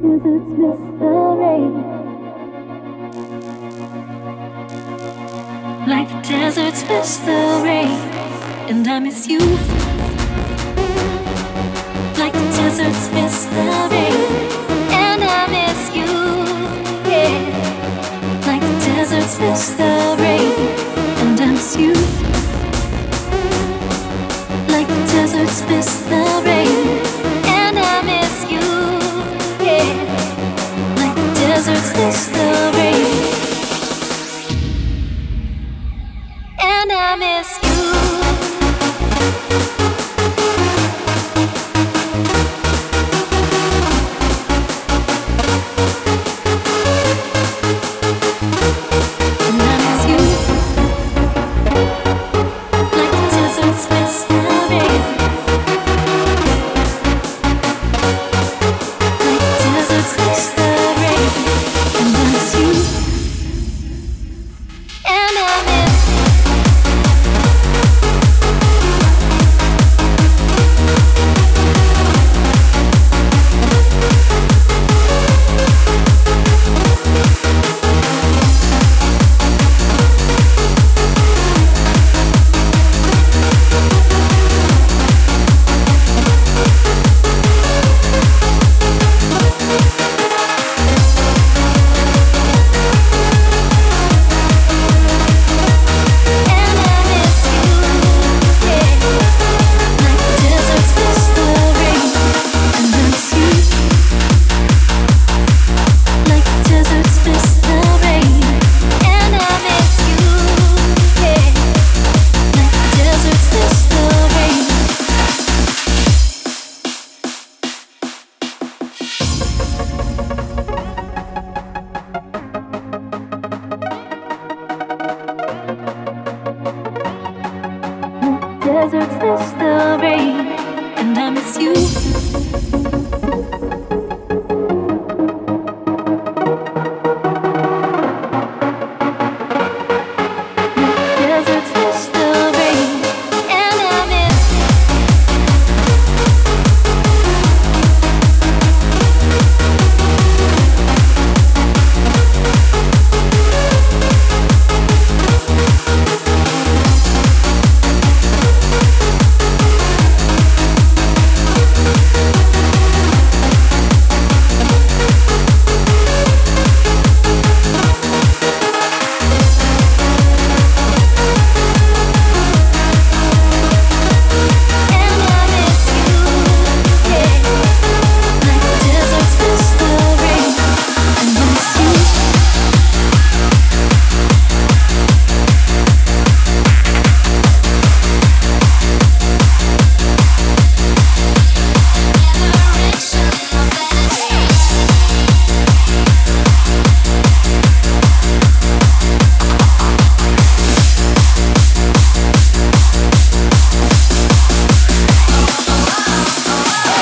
Like the deserts miss the rain, and I miss you. Like the deserts miss the rain, and I miss you. Yeah. Like the deserts miss the rain, and I miss you. Like the deserts miss rain, and I miss you. deserts they still rain. and I miss you.